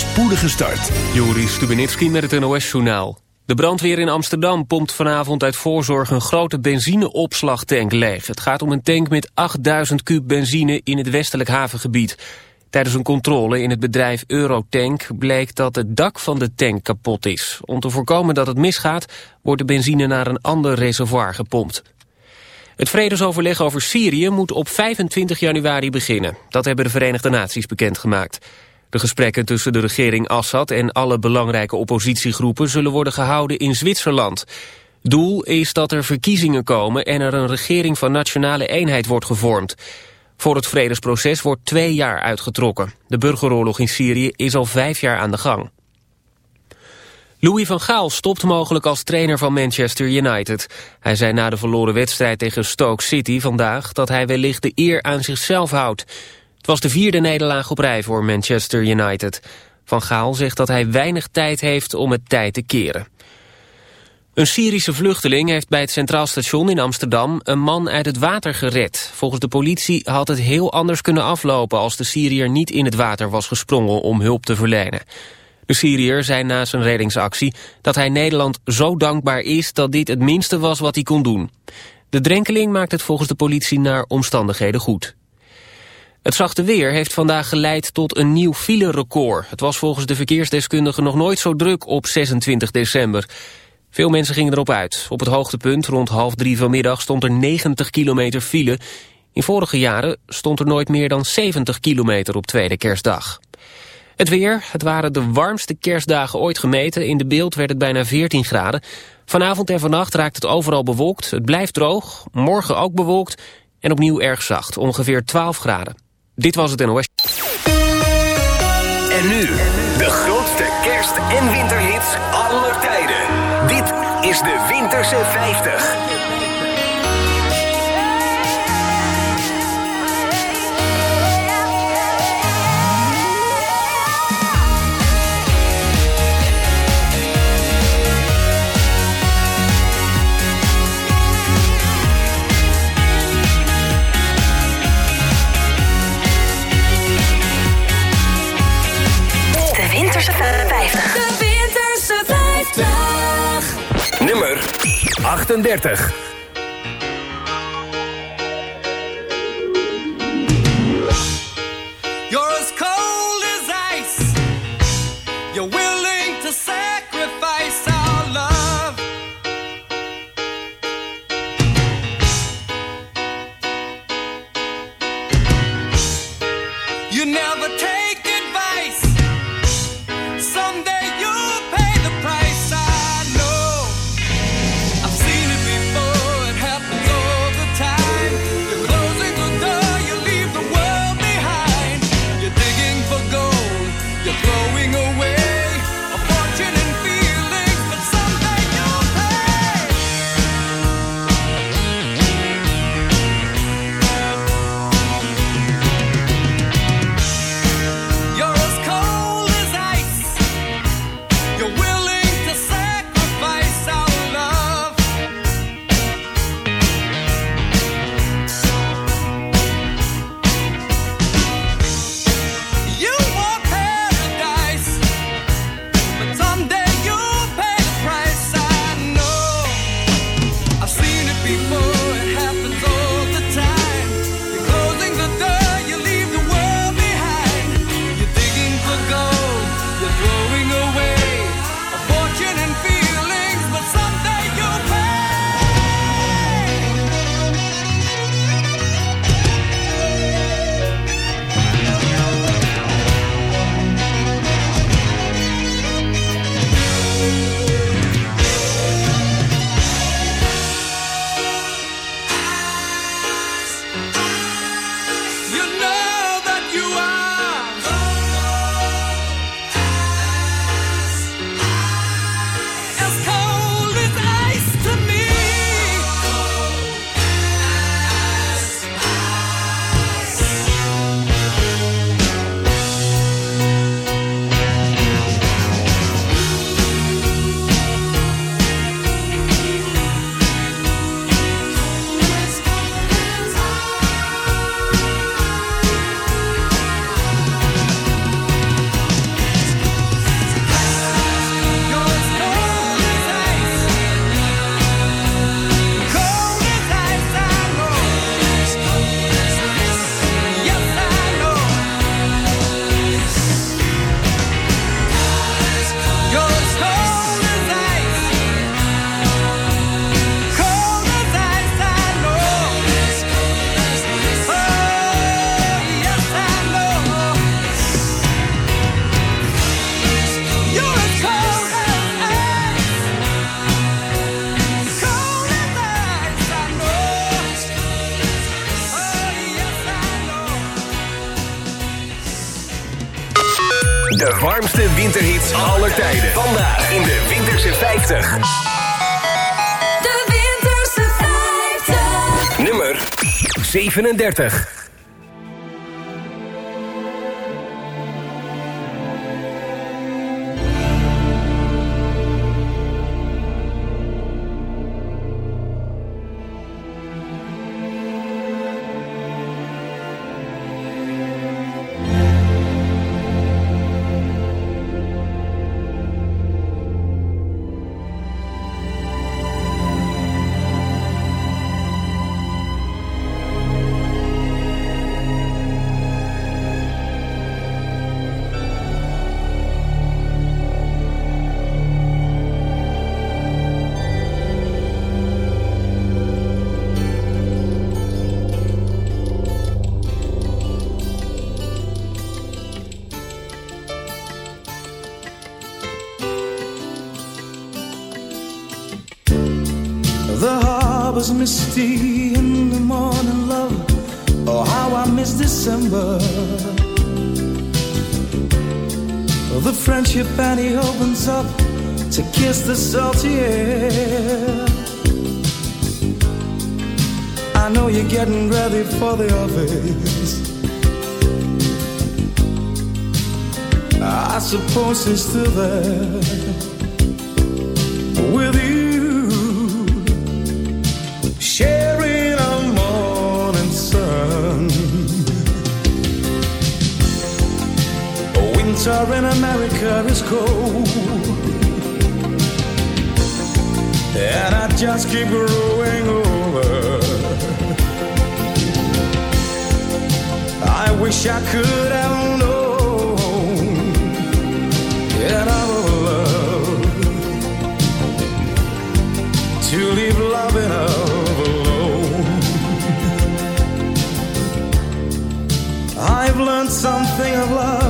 spoedige start. Joris Stubenitski met het NOS-journaal. De brandweer in Amsterdam pompt vanavond uit voorzorg een grote benzineopslagtank leeg. Het gaat om een tank met 8000 kub benzine in het westelijk havengebied. Tijdens een controle in het bedrijf Eurotank bleek dat het dak van de tank kapot is. Om te voorkomen dat het misgaat, wordt de benzine naar een ander reservoir gepompt. Het vredesoverleg over Syrië moet op 25 januari beginnen. Dat hebben de Verenigde Naties bekendgemaakt. De gesprekken tussen de regering Assad en alle belangrijke oppositiegroepen zullen worden gehouden in Zwitserland. Doel is dat er verkiezingen komen en er een regering van nationale eenheid wordt gevormd. Voor het vredesproces wordt twee jaar uitgetrokken. De burgeroorlog in Syrië is al vijf jaar aan de gang. Louis van Gaal stopt mogelijk als trainer van Manchester United. Hij zei na de verloren wedstrijd tegen Stoke City vandaag... dat hij wellicht de eer aan zichzelf houdt. Het was de vierde nederlaag op rij voor Manchester United. Van Gaal zegt dat hij weinig tijd heeft om het tijd te keren. Een Syrische vluchteling heeft bij het Centraal Station in Amsterdam een man uit het water gered. Volgens de politie had het heel anders kunnen aflopen als de Syriër niet in het water was gesprongen om hulp te verlenen. De Syriër zei na zijn reddingsactie dat hij Nederland zo dankbaar is dat dit het minste was wat hij kon doen. De drenkeling maakt het volgens de politie naar omstandigheden goed. Het zachte weer heeft vandaag geleid tot een nieuw file-record. Het was volgens de verkeersdeskundigen nog nooit zo druk op 26 december. Veel mensen gingen erop uit. Op het hoogtepunt rond half drie vanmiddag stond er 90 kilometer file. In vorige jaren stond er nooit meer dan 70 kilometer op tweede kerstdag. Het weer, het waren de warmste kerstdagen ooit gemeten. In de beeld werd het bijna 14 graden. Vanavond en vannacht raakt het overal bewolkt. Het blijft droog, morgen ook bewolkt en opnieuw erg zacht, ongeveer 12 graden. Dit was het NOS. En nu, de grootste kerst- en winterhits aller tijden. Dit is de Winterse 50. Winterse 50. De Winterse 50. Nummer 38. De warmste winterhits aller tijden. Vandaag in de Winterse 50. De Winterse 50. Nummer 37. And he opens up to kiss the salty air. I know you're getting ready for the office. I suppose he's still there Winter in America is cold, and I just keep growing over. I wish I could have known that I would love to leave loving alone. I've learned something of love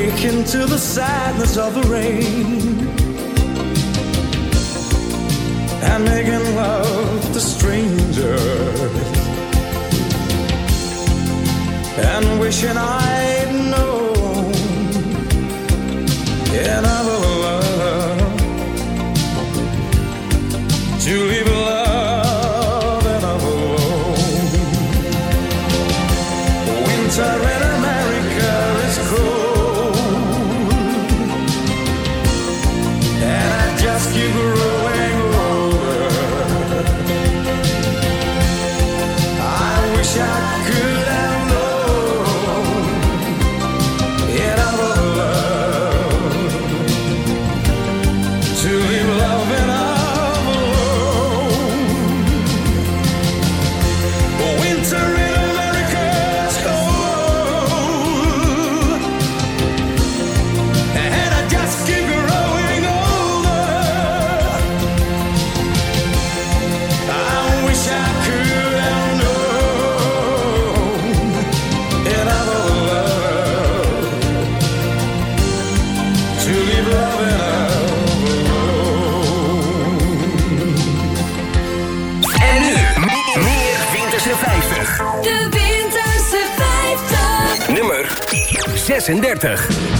I wake into the sadness of the rain. And making love to strangers. And wishing I'd known another love. To leave to leave love 36.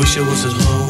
Wish I was at home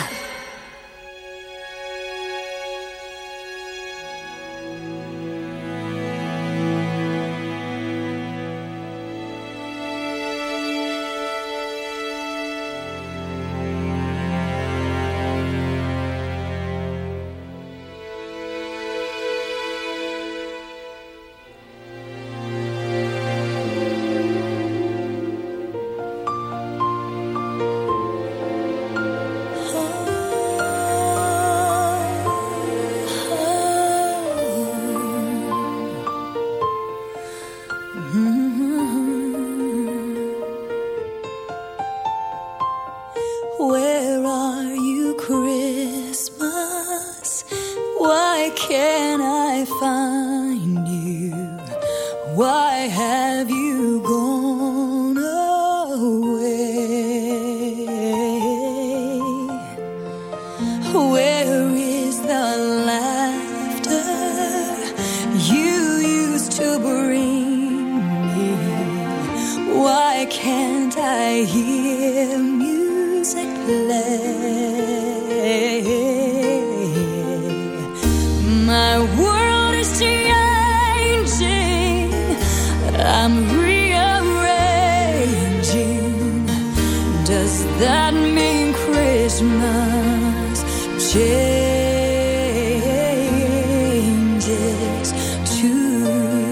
Changes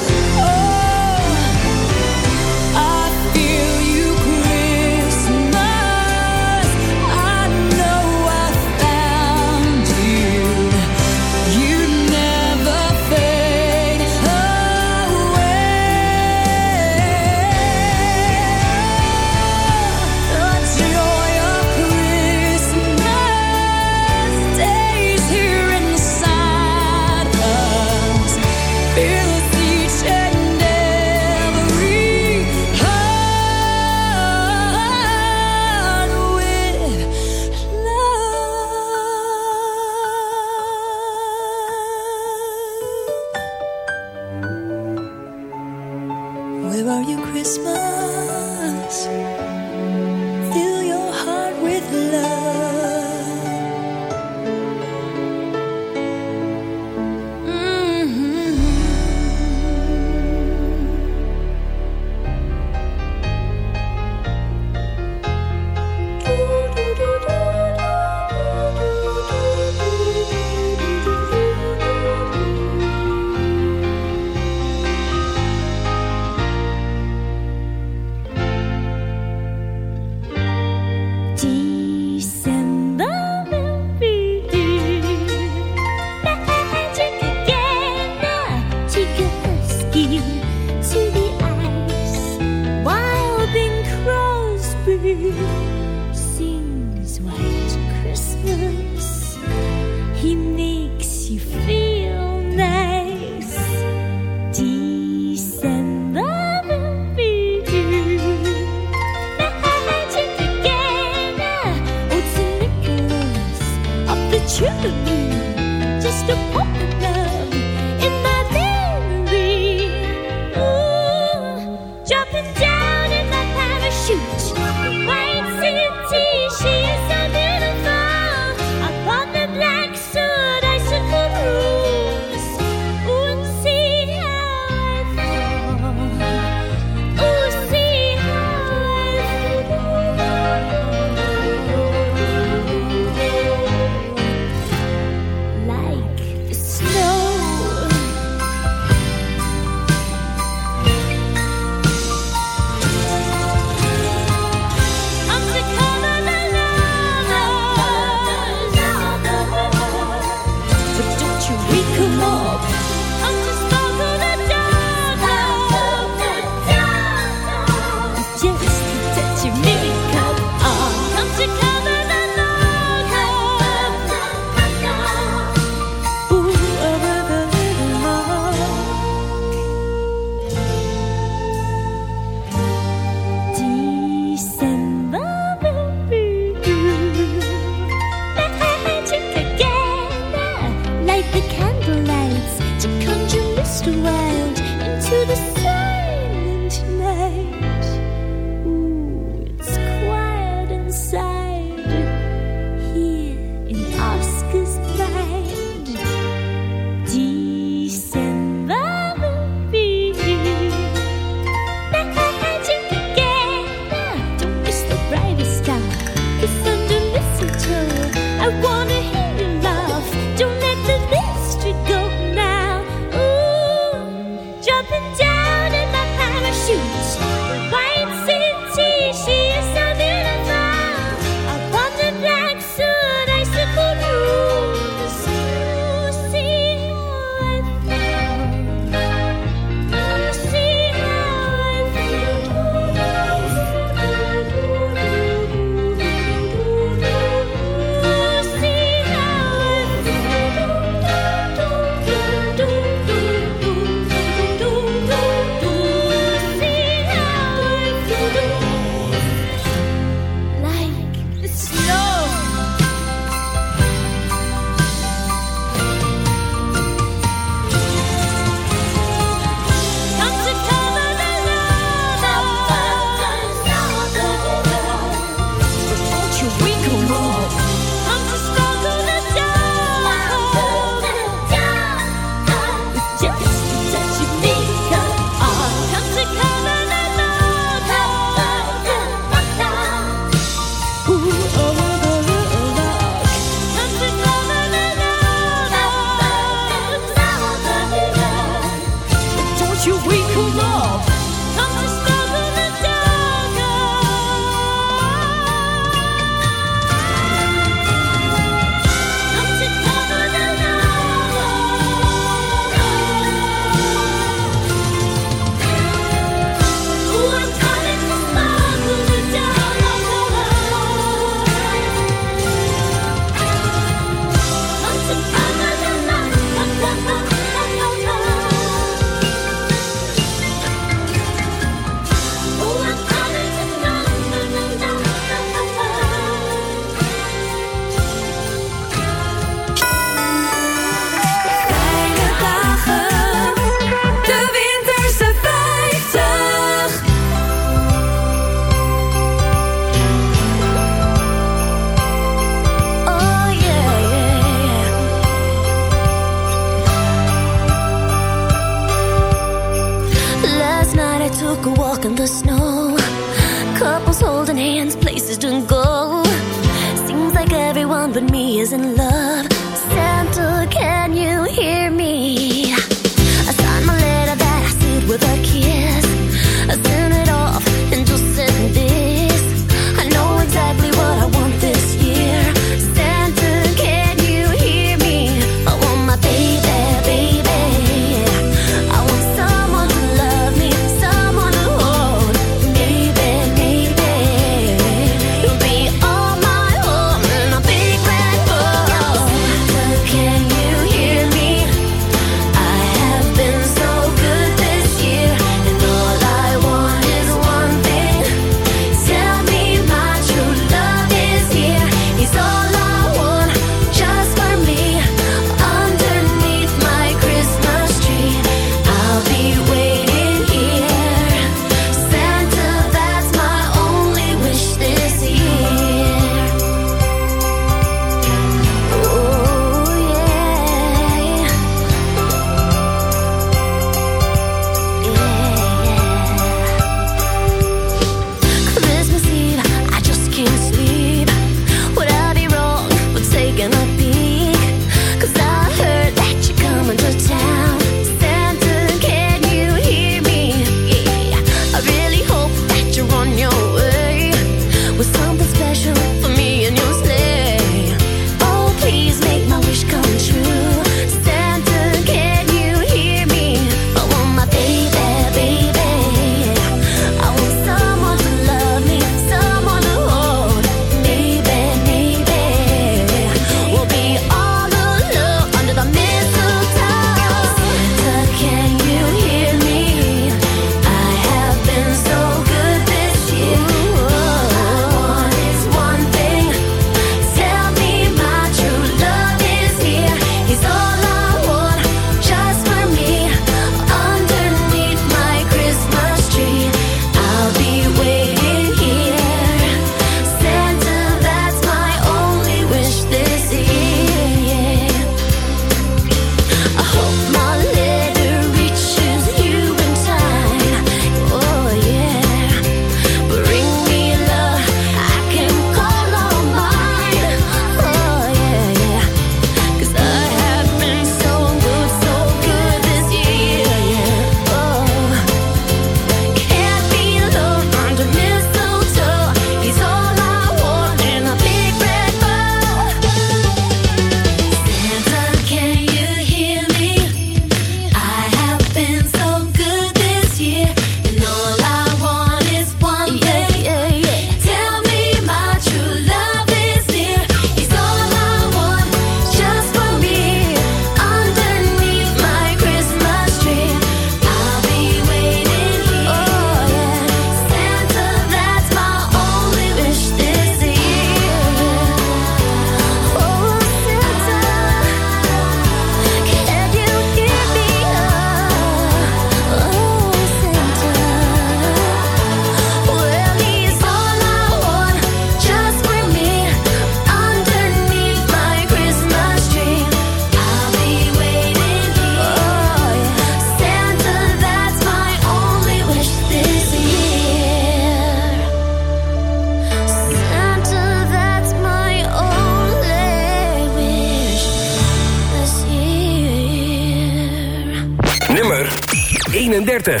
31.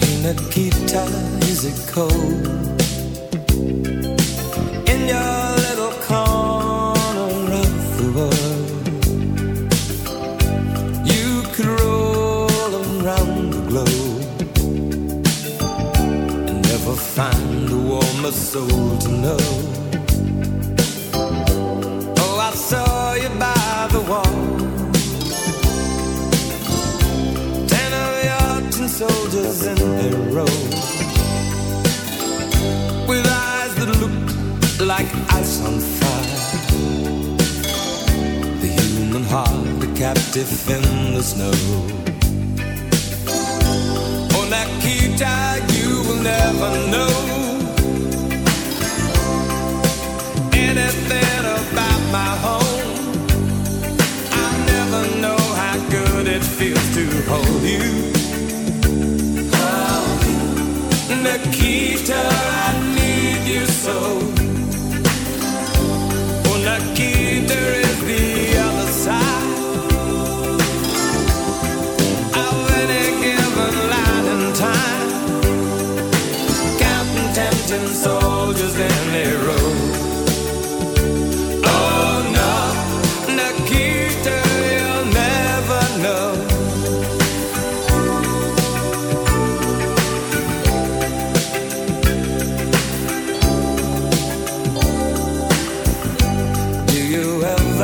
In the guitar is it cold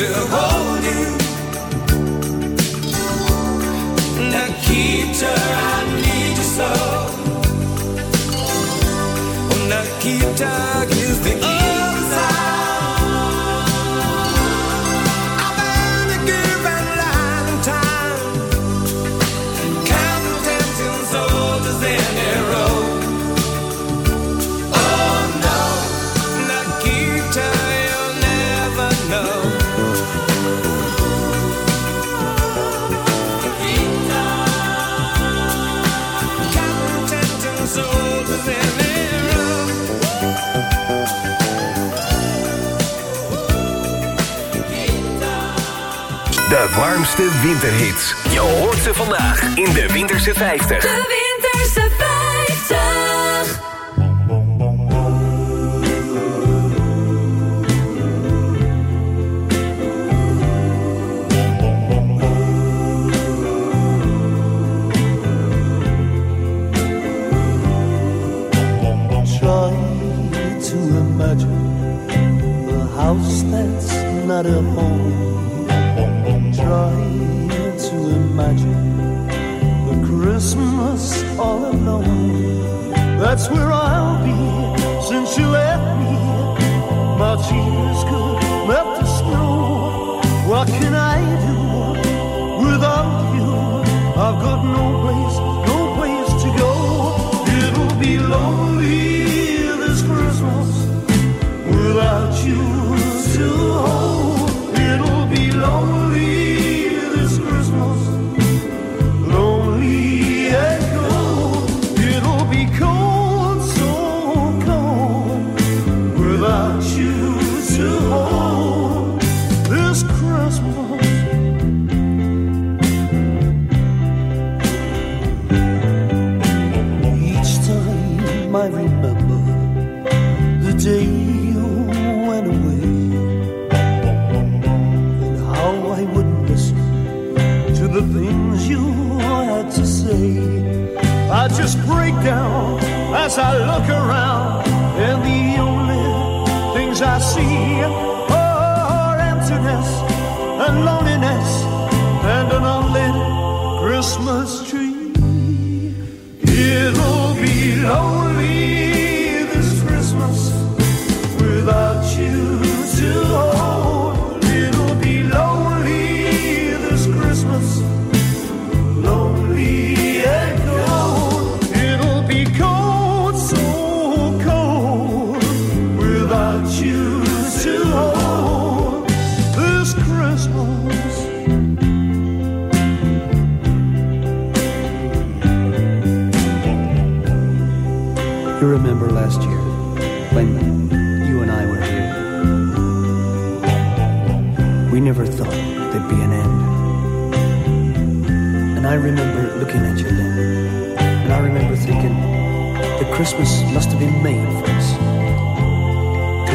to hold De winterhits. Je hoort ze vandaag in de Winterse 50.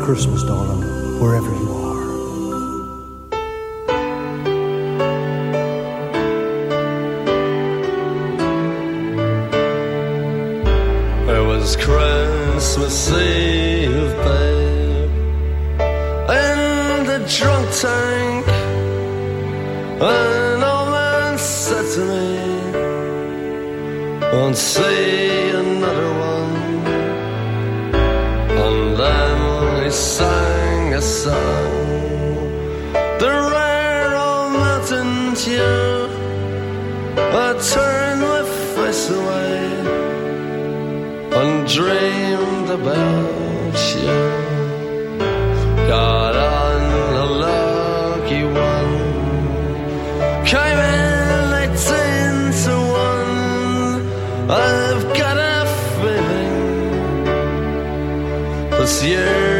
Christmas, darling, wherever you are. It was Christmas Eve, babe, in the drunk tank. I Monsieur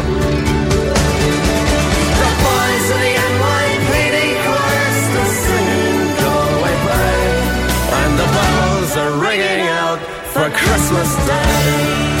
Bells are ringing out for Christmas Day.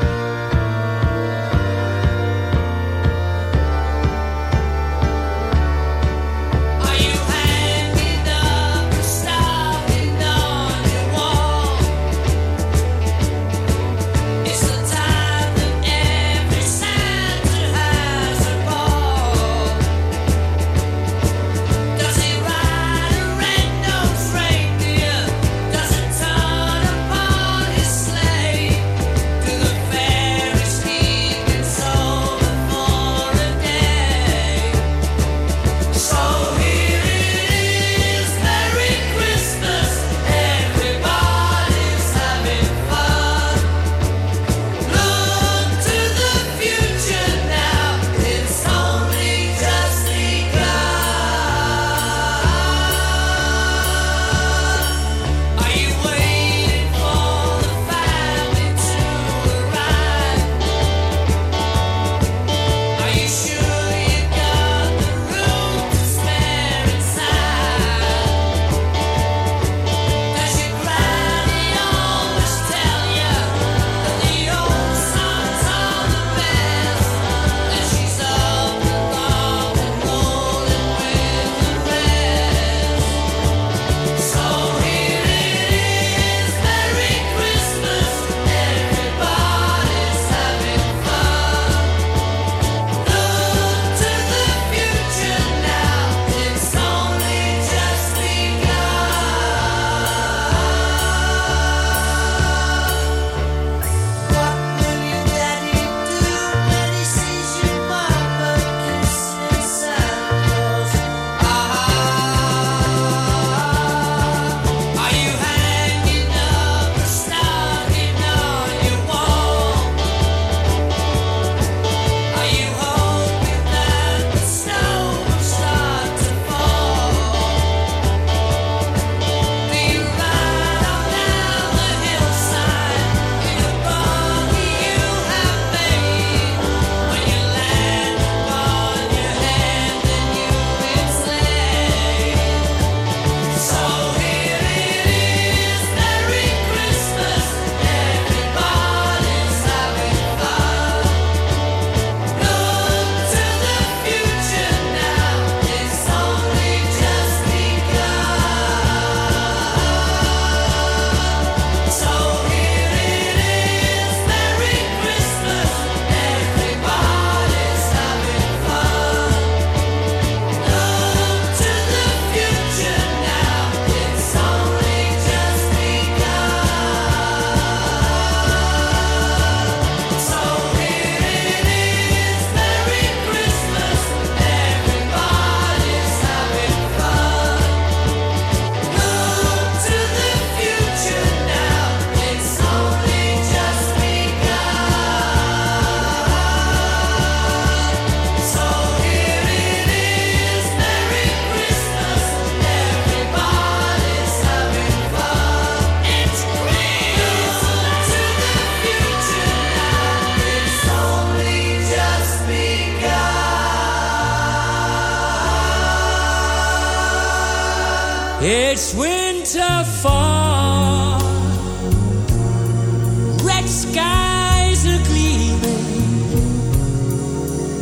skies are gleaming.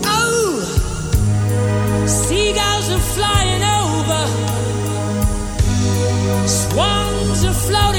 Oh, seagulls are flying over, swans are floating.